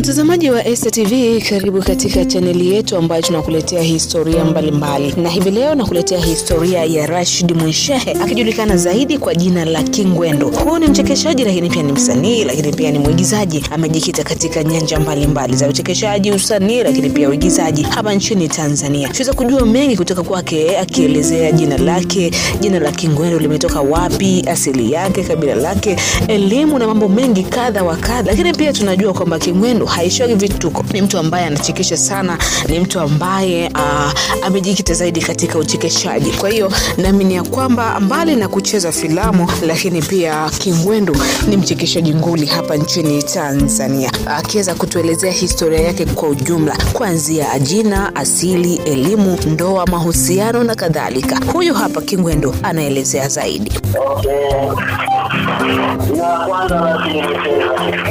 Mtazamaji wa STV, karibu katika chaneli yetu ambayo tunakuletea historia mbalimbali mbali. Na hivi leo nakuletea historia ya Rashid Mwinshehe akijulikana zaidi kwa jina la Kingwendo. Huu ni mchekeshaji lakini pia ni msanii, lakini pia ni mwigizaji. Amejikita katika nyanja mbalimbali mbali za uchekeshaji, usanii, lakini pia uigizaji hapa nchini Tanzania. Tuweza kujua mengi kutoka kwake, akielezea jina lake, jina la Kingwendo limetoka wapi, asili yake, kabila lake, elimu na mambo mengi kadha wa kadha. Lakini pia tunajua kwamba Kingwendu haishagi vituko, ni mtu ambaye anachekesha sana, ni mtu ambaye uh, amejikita zaidi katika uchekeshaji. Kwa hiyo naamini ya kwamba mbali na kucheza filamu, lakini pia Kingwendu ni mchekeshaji nguli hapa nchini Tanzania, akiweza kutuelezea historia yake kwa ujumla, kuanzia ajina asili, elimu, ndoa, mahusiano na kadhalika. Huyu hapa Kingwendu anaelezea zaidi. Okay. na kwanza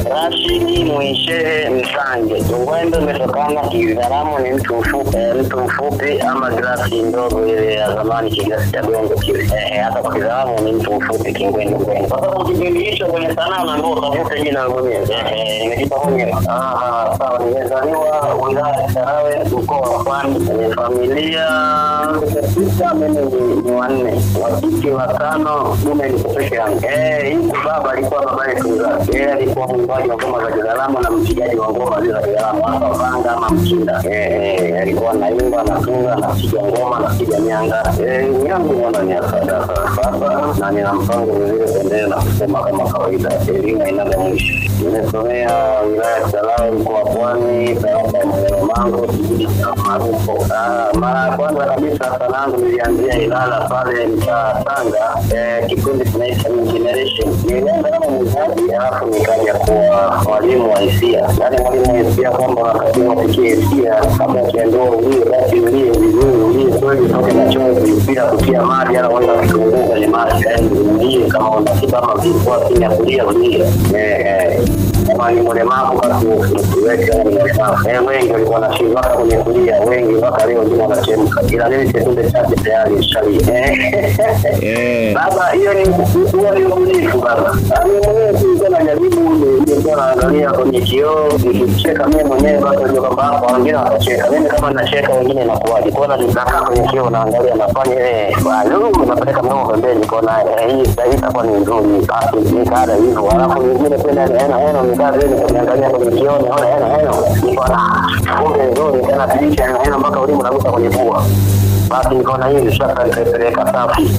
Rashidi Mwinshehe. Msange. Ungwendo imetokana kizaramu, ni mtu mfupi, eh, mtu mfupi ama grasi ndogo ile ya zamani kiglasi cha gongo kile. Eh, hata kwa kizaramu ni mtu mfupi kingwendo ngwendo. Kwa sababu kipindi hicho kwenye sanaa na ndio utafute jina mwenyewe. Eh, nimejipa mwenyewe. Ah, sawa nimezaliwa wilaya ya Sarawe mkoa wa Pwani. Kwenye familia sita mimi ni- wanne. Wa kike watano, mume ni peke yangu. Eh, huku baba alikuwa baba yetu alikuwa mwimbaji wa ngoma za kizaramu na mpigaji wa ngoma zile za hapa vanga ama mchinda. Eh, alikuwa anaimba, anatunga, anapiga ngoma, anapiga nyanga. Eh, yangu mwana ni ya sasa, na nina mpango vile kuendelea na kusema kama kawaida, elimu hainaga mwisho. Nimesomea wilaya ya Kisarawe mkoa wa Pwani, tarafa ya Maruko. Ah, Mara ya kwanza kabisa sanaa yangu nilianzia Ilala pale mtaa Tanga, eh, kikundi kinaitwa New Generation. Nilianza kama mwigizaji alafu nikaja kuwa mwalimu wa hisia, yaani mwalimu wa hisia kwamba wakati ufikie hisia kabla ukiambiwa ulie, basi ulie vizuri, ulie kweli, utoke machozi bila kutia maji ala wala kitunguu kwenye maji, yaani ulie kama unasiba ama vilikuwa chini ya kulia ulie. Eh, eh kama ni mlemavu basi usiweke ni mlemavu. Eh, wengi walikuwa na shida mpaka kwenye kulia, wengi mpaka leo ndio wanachemka. Ila mimi sekunde chache tayari shali. Eh. Baba, hiyo ni hiyo ni ubunifu baba. Mimi mwenyewe najaribu nilikuwa naangalia kwenye kioo nikicheka mimi mwenyewe basi ndio kwamba hapo wengine watacheka. Mimi kama nacheka wengine inakuwaje? Kwa nini nikakaa kwenye kioo naangalia nafanya eh bado napeleka mdomo pembeni kwa eh, hii sasa itakuwa ni nzuri. Basi nikaada hivyo. Alafu nyingine kwenda hena hena nikaa vile nikiangalia kwenye kioo naona hena hena. Hena mpaka ulimi unagusa kwenye pua basi nikaona hiyo ni shaka nitaipeleka safi.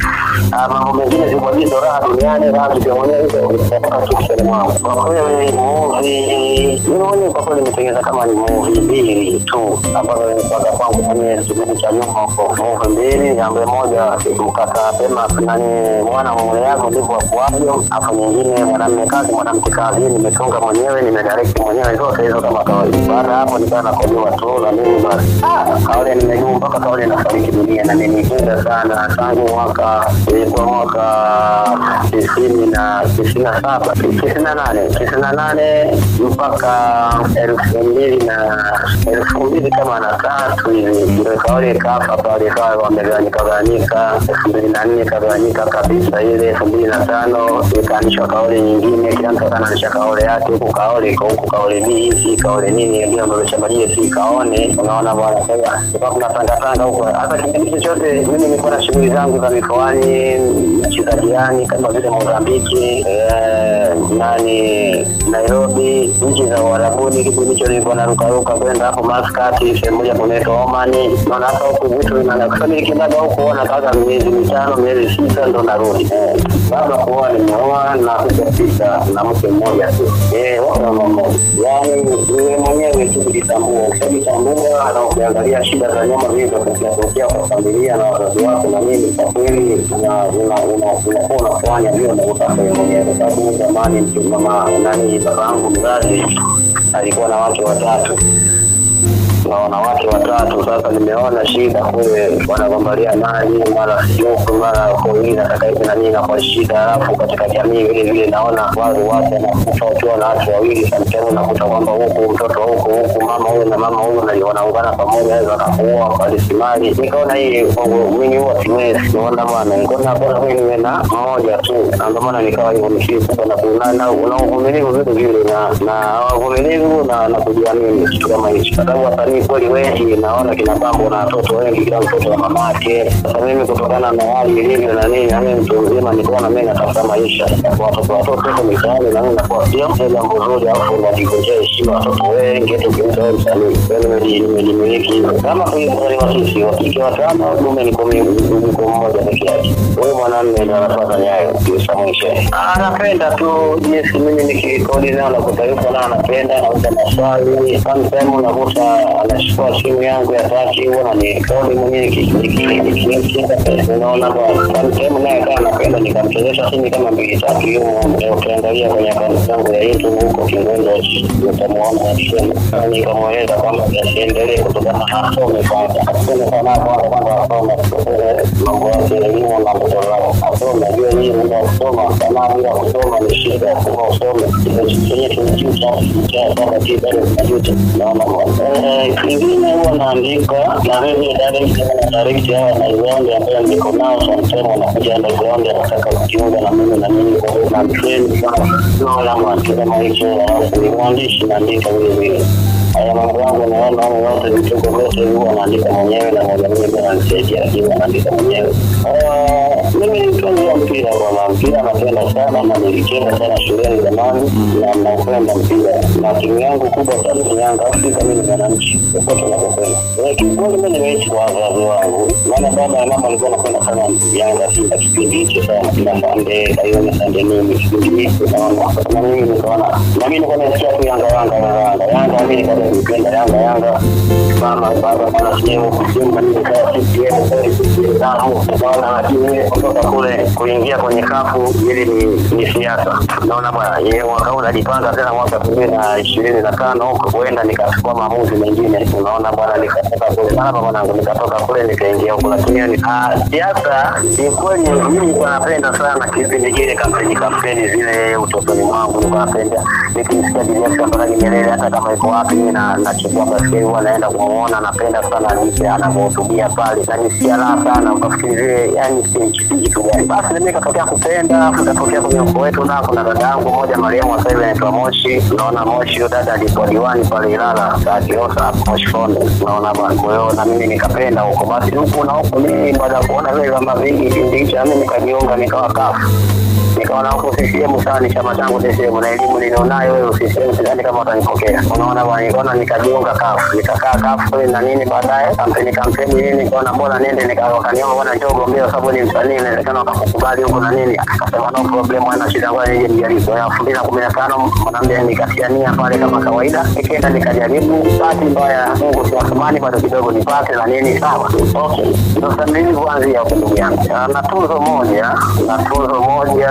Ah, mambo mengine zimwagizo raha duniani, raha zikiwa hizo kutoka tu kichwani mwangu. Kwa kweli movie mimi mwenyewe kwa kweli nimetengeneza kama ni movie mbili tu ambazo nilipata kwangu kwenye kipindi cha nyuma huko, movie mbili, ambaye moja mkata pema nani mwana mume yako ndivyo wakuavyo, afu nyingine mwanamume kazi mwanamke kazi, nimetunga mwenyewe, nimedirect mwenyewe, zote hizo kama kawaida. Baada hapo nikaa nakojoa tu na mimi basi, ah, kawaida nimejua mpaka kawaida nafariki dunia. Na nimeipenda sana tangu mwaka ilikuwa mwaka tisini na tisini na saba tisini na nane tisini na nane mpaka elfu mbili na elfu mbili kama na tatu hivi. Ndio kaole kafa pale kawa wamegawanyika gawanyika. Elfu mbili na nne kagawanyika kabisa ile elfu mbili na tano ikaanishwa kaole nyingine kila mtu akananisha kaole yake. Huku kaole iko kaole hii si kaole nini ndio ndio majie si kaone unaona bwana kwa kuna tanga tanga huko hata kipindi chochote mimi nilikuwa na shughuli zangu za mikoani nchi za jirani kama vile Mozambiki eh, nani Nairobi nchi za Uarabuni kipindi hicho nilikuwa narukaruka kwenda hapo Maskati, sehemu moja kunaitwa Omani. Naona hapa huku vitu vinaenda kwa sababu nikiendaga huko kaza miezi mitano miezi sita ndo narudi. Eh, baba kuoa nimeoa na kuja na mke mmoja tu. Eh wao mama mmoja yani wewe mwenyewe tu kujitambua ukishajitambua na ukiangalia shida za nyuma zilizotokea tokea familia na wazazi wako na nini kwa kweli una- una- una- unakuwa unafanya vile unavyotaka wewe mwenyewe kwa sababu zamani mama nani baba yangu mzazi alikuwa na watu watatu na wanawake watatu. Sasa nimeona shida kule, wanagombania mali, mara sijuku mara nataka hivi na nini, na kwa shida. Alafu katika jamii vile vile naona watu watu wanakufa wakiwa na watu wawili, sometimes unakuta kwamba huku mtoto huku huku mama huyu na mama huyu na wanaungana pamoja, aweza wanakuoa kwa mali. Nikaona hii kwangu mimi huwa siwezi, naona bwana, nikaona bora mimi niwe na mmoja tu, na ndio maana nikawa hivyo mshiriki na kuna na uvumilivu vitu vile na na uvumilivu na na kujiamini kitu kama hicho, sababu wasanii kweli wengi naona kina Bambo na watoto wengi, kila mtoto wa yake. Sasa mimi kutokana na hali ilivyo na nini, yani mtu mzima nikaona mimi natafuta maisha kwa watoto watoto huko mitaani, na mimi nakuwa sio jambo zuri, alafu najivunjia heshima watoto wengi, hata ukimtoa wewe msanii yani nimejimiliki hivyo. Kama tulizaliwa sisi wa kike watano, dume niko niko mmoja peke yake. huyo mwanamume ndo anafuata nyayo kiusa mwisho. Anapenda tu jinsi mimi nikikodi nao nakuta yuko na anapenda, nauza maswali. Sometimes unakuta anachukua simu yangu ya tatu huwa ananikodi mwenyewe. Unaona bwana, naye kama napenda nikamchezesha simu kama mbili tatu hiyo, ukiangalia kwenye akaunti yangu ya YouTube huko Kingondo utamwona akisema, nikamweleza kwamba asiendelee kutokana na asome kwanza, asome kwanza, kwanza asome. Mambo yake elimu na mtoto wao asome, ajue hii muda wa kusoma, sanaa bila kusoma ni shida, kuma usome. Chenye tunajuta kwamba tibado tunajuta. Naona kingine huwa naandika na mimi direct na direct hawa na Iwonde ambayo niko nao sometimes wanakuja underground wanataka kujiunga na mimi na mimi kwa hiyo na train sana naona kitu kama hicho, alafu ni mwandishi naandika vile vile haya mambo yangu naona au yote vituko vyote huwa naandika mwenyewe na moja mimi pia nanisaidia lakini naandika mwenyewe. Mimi ni mpenzi wa mpira bwana, mpira napenda sana na nilicheza sana shuleni zamani na napenda mpira na timu yangu kubwa sana ni Yanga Afrika. Mimi ni mwananchi popote unapokwenda, kiukweli mimi nimeishi kwa wazazi wangu, maana baba na mama alikuwa wanapenda sana Yanga Simba kipindi hicho sana na Sande Kayone Sande mimi kipindi hicho na mimi nikaona na mimi nilikuwa nasikia tu Yanga Yanga Yanga Yanga mimi nikaanza kuipenda Yanga Yanga mama baba bwana sio kusimba ni kwa CCM kweli CCM naona lakini kutoka kule kuingia kwenye kafu ili ni ni siasa. Naona bwana yeye mwaka huu najipanga tena mwaka 2025 huko huenda nikachukua maamuzi mengine. Unaona bwana nikatoka kule. Sana baba wangu nikatoka kule nikaingia huko lakini ni siasa ni kweli mimi napenda sana kipindi kile kampeni kampeni zile utotoni mwangu napenda. Nikimsikia Julius Kambarage Nyerere hata kama iko wapi na nachukua basi huwa naenda kumuona napenda sana jinsi anavyohutubia pale na nisikia raha sana utafikiri vile yani si kitu basi mimi katokea kupenda katokea kwenye ukoo wetu na kuna dada yangu moja Mariamu sasa hivi anaitwa Moshi. Naona Moshi huyo dada alikuwa diwani pale Ilala saa Kiosa Moshi Fonde naona bwana kwa hiyo na mimi nikapenda huko. Basi huku na huku mimi baada ya kuona vile vyama vingi kipindi hicho mimi nikajiunga nikawa kafu nikaona huko CCM sana ni chama changu CCM na elimu nilionayo wewe CCM sidhani kama watanipokea. Unaona bwana, nikaona nikajiunga kafu nikakaa kafu na nini, baadaye kampeni kampeni nini, nikaona mbona nende nikawakaniomba bwana, njoo gombea sababu ni msanii, inawezekana wakakukubali huko na nini. Akasema no problem, ana shida, ngoja nije nijaribu. Kumi na tano mwanambe nikatiania pale kama kawaida, nikaenda nikajaribu. Bahati mbaya Mungu si bado kidogo nipate na nini, sawa okay. Ndio sasa nilivyoanzia huko ndugu yangu, na tuzo moja na tuzo moja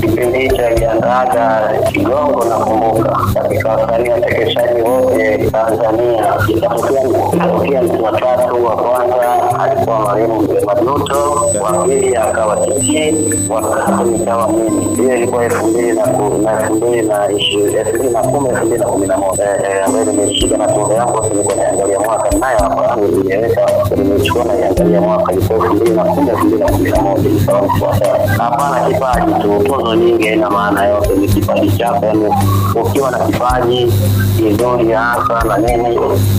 kipindi hicho aliandaga Kigongo nakumbuka, katika wasanii watekeshaji wote Tanzania. Ikatokea mtu watatu wa kwanza alikuwa Mwalimu Majuto, wa pili akawa Tiki, wa tatu nikawa mimi. Hiyo ilikuwa elfu mbili na elfu mbili na elfu mbili na kumi elfu mbili na kumi na moja ambayo nimeshika na tuzo yangu, nilikuwa naangalia mwaka nayo hapa nimeweka, nimechukua naiangalia mwaka ilikuwa elfu mbili na kumi elfu mbili na kumi na moja ikawa mfuatao. Hapana kipaji tu tuzo nyingi haina maana yote, ni kipaji chako. yaani ukiwa na kipaji kizuri hasa na nini,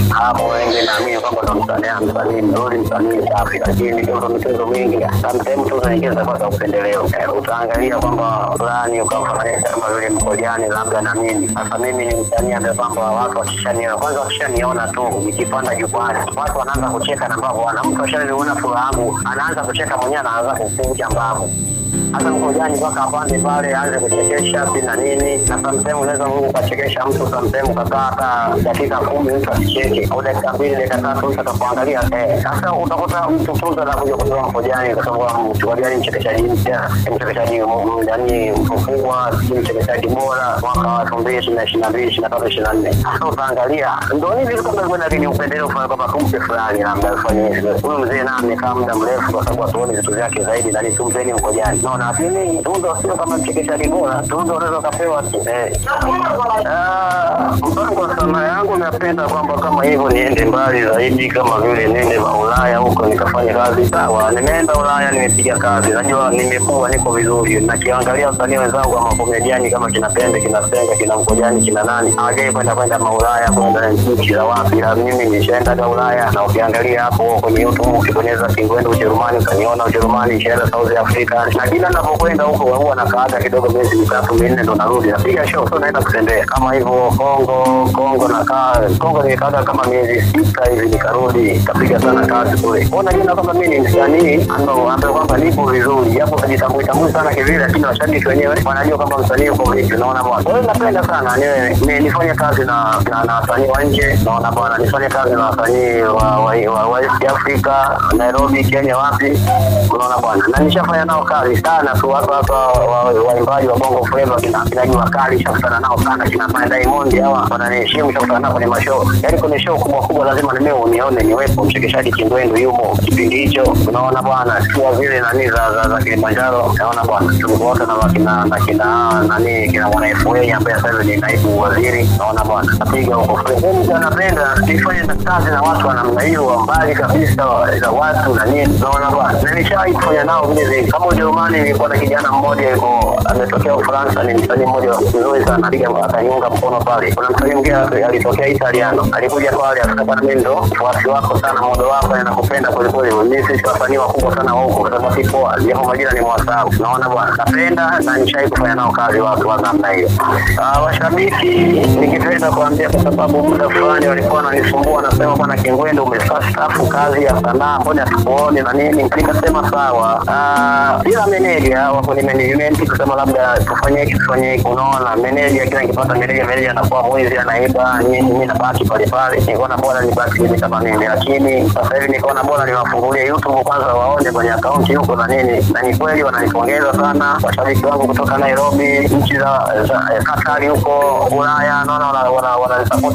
hapo wengi naamini kwamba ndo msanii mzuri, msanii safi. Lakini tuzo michezo mingi, sometimes tu nyingine zitakuwa za upendeleo. Utaangalia kwamba fulani ukamfanya kama vile mkojani labda na mimi. Sasa mimi ni msanii ambaye kwamba watu wakishaniona, kwanza wakishaniona tu nikipanda jukwani, watu wanaanza kucheka na mbavu, wana mtu ashaniona furaha yangu, anaanza kucheka mwenyewe, anaanza kukunja mbavu hata mkojani mpaka apande pale aanze kuchekesha si na nini, na samsehemu unaweza Mungu ukachekesha mtu, samsehemu ukakaa hata dakika kumi mtu asicheke, au dakika mbili dakika tatu mtu atakuangalia. Eh, sasa utakuta mtu tuzo anakuja kutoa mkojani kwa sababu mkojani mchekeshaji mpya, mchekeshaji yani mkubwa, sijui mchekeshaji bora mwaka wa elfu mbili ishirini na ishirini na mbili ishirini na tatu ishirini na nne. Sasa utaangalia ndo hivi kama kwenda vini upendeleo fulani kwamba tumpe fulani labda ufanye hivyo. Huyu mzee naye amekaa muda mrefu kwa sababu hatuoni vitu vyake zaidi, na tumpeni mkojani. Naona lakini tuzo sio kama mchekeshaji bora, tuzo unaweza ukapewa. Eh, Ah, mpango wa sanaa yangu. Napenda kwamba kama hivyo niende mbali zaidi, kama vile niende Ulaya huko nikafanya kazi. Sawa, nimeenda Ulaya nimepiga kazi, najua nimekuwa niko vizuri, nakiangalia wasanii wenzangu wa makomediani kama kina Pembe, kina Mkojani, kina nani. Hawajai kwenda kwenda maulaya kwenda nchi za wapi, na mimi nishaenda Ulaya, na ukiangalia hapo kwenye YouTube ukibonyeza Kingwendo Ujerumani utaniona Ujerumani, nishaenda South Africa, na kila ninapokwenda huko huwa nakaaga kidogo miezi mitatu minne, ndo narudi. Napiga show, so naenda kutembea. Kama hivyo Kongo. Kongo nakaa Kongo nikaaga kama miezi sita hivi, nikarudi. Kapiga sana kazi kule. Kwa najiona kwamba mimi ni msanii ambaye kwamba nipo vizuri, japo kajitambui tambui sana kivile, lakini washabiki wenyewe wanajua kwamba msanii uko vipi, naona bwana. Kwa hiyo napenda sana niwe nifanye kazi na na, na wasanii wa nje, naona bwana, nifanye kazi na wasanii wa, wa, wa, wa East Africa, Nairobi, Kenya, wapi, unaona bwana, na nishafanya nao kazi sana tu, hapa hapa waimbaji wa Bongo Flava kina kina Jua Kali, shakutana nao sana, kina Fanya Diamond, hawa wananiheshimu, shakutana nao kwenye mashow, yaani kwenye show kubwa kubwa lazima nimee unione, niwepo. Mchekeshaji kindwendu yumo kipindi hicho, unaona bwana, sio vile nani za za, za Kilimanjaro, unaona bwana, tulikuwa wote na kina na kina nani kina mwana FA ambaye sasa ni naibu waziri, unaona bwana, napiga huko Mimi napenda nifanye kazi na watu wa namna hiyo, wa mbali kabisa za watu na nini, unaona bwana, na nishawahi kufanya nao vile vile. Kama Ujerumani, nilikuwa na kijana mmoja yuko ametokea Ufaransa, ni msanii mmoja mzuri sana, alija akaniunga mkono pale. Kuna msanii mwingine alitokea Italiano, alikuja pale akasema, mimi ndo mfuasi wako sana, modo wako, nakupenda kwelikweli. Mimi sisi wasanii wakubwa sana wa huko, kwa sababu sipo japo majina ni mwasahau, naona bwana, napenda na nishai kufanya nao kazi watu wa namna hiyo. Ah, washabiki nikipenda kuambia, kwa sababu muda fulani walikuwa wananisumbua, nasema bwana Kingwendu, umestaafu kazi ya sanaa, mbona tukuone na nini? Nikasema sawa, Ah, bila meneja wa kwenye management kusema labda tufanye hiki tufanye hiki, unaona meneja, kila nikipata meneja, meneja anakuwa mwizi, anaiba nini, mimi nabaki pale pale. Nikaona bora nibaki mimi kama mimi, lakini sasa hivi nikaona bora niwafungulie YouTube kwanza, waone kwenye akaunti huko na nini, na ni kweli wananipongeza sana washabiki wangu kutoka Nairobi, nchi za za- Katari huko Ulaya, naona wana wana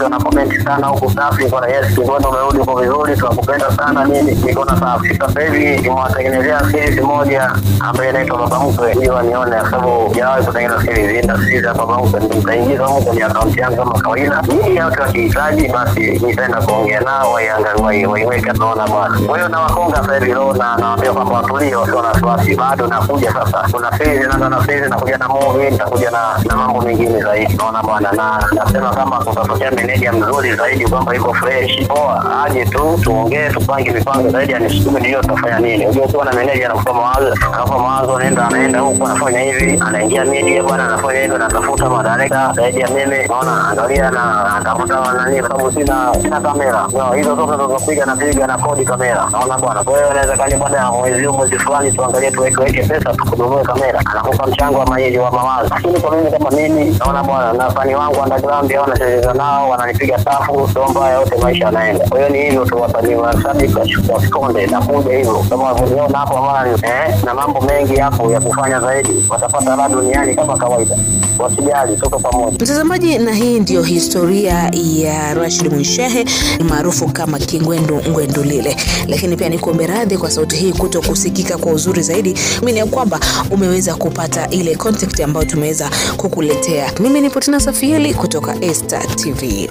wana comment sana huko safi, kwa yes, Kingwendu umerudi kwa vizuri, tunakupenda sana. Nini, nikaona safi. Sasa hivi nimewatengenezea series moja ambayo Baba Mkwe, ili kwa sababu sijawahi kutengeneza series, ndio series ya Baba Mkwe, huko kwenye akaunti yangu kama kawaida, ili watu wakihitaji, basi nitaenda kuongea nao, waiangalie, wai- waiweke, tunaona bwana. Kwa hiyo nawakonga sasa hivi leo na nawaambia kwamba watulie, wasio na wasiwasi, bado nakuja sasa. Kuna series na na series, nakuja na movie, nitakuja na na mambo mengine zaidi, naona bwana, na nasema kama kutatokea meneja mzuri zaidi, kwamba iko fresh, poa, aje tu tuongee, tupange mipango zaidi, anisukume ndio tutafanya nini. Unajua ukiwa na meneja anakupa mawazo, anakupa mawazo, anaenda anaenda huko anafanya hivi, anaingia media bwana, anafanya hivi, anatafuta madareka zaidi ya mimi, naona angalia na anatafuta nani, kwa sababu sina sina kamera, no, hizo zote ndo napiga napiga na kodi kamera, naona bwana. Kwa hiyo inaweza kani baada ya mwezi huu mwezi fulani, tuangalie tuweke weke pesa tukununue kamera, anakupa mchango wa maili wa mawazo. Lakini kwa mimi kama mimi, naona bwana, na fani wangu underground hao wanacheza nao, wananipiga safu, somba yote maisha yanaenda. Kwa hiyo ni hivyo tu, wasanii wa sabiki wasikonde na kuja hivyo, kama unaona hapo mara eh, na mambo mengi hapo ya kufanya zaidi, watapata raha duniani kama kawaida, wasijali, tuko pamoja. Mtazamaji, na hii ndiyo historia ya Rashid Mwinshehe maarufu kama Kingwendu Lile Lakini pia nikuombe radhi kwa sauti hii kuto kusikika kwa uzuri zaidi. Mimi ya kwamba umeweza kupata ile contact ambayo tumeweza kukuletea. Mimi ni Potina Safieli kutoka Esta TV.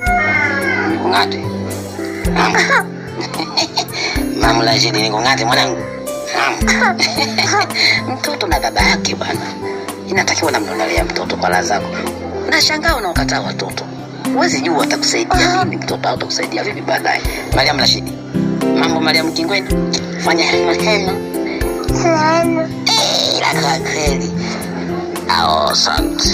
Ng'ate. Mamu la shidi ni kung'ate mwanangu. Mtoto na baba yake bwana. Inatakiwa namnunulia mtoto kwa bala zako. Nashangaa unaokataa watoto. Huwezi jua atakusaidia vipi mtoto au atakusaidia vipi baadaye. Mariam Rashidi. Mambo Mariam Kingweni, Fanya hema hema. hema, ila kwa kweli. Ao, asante.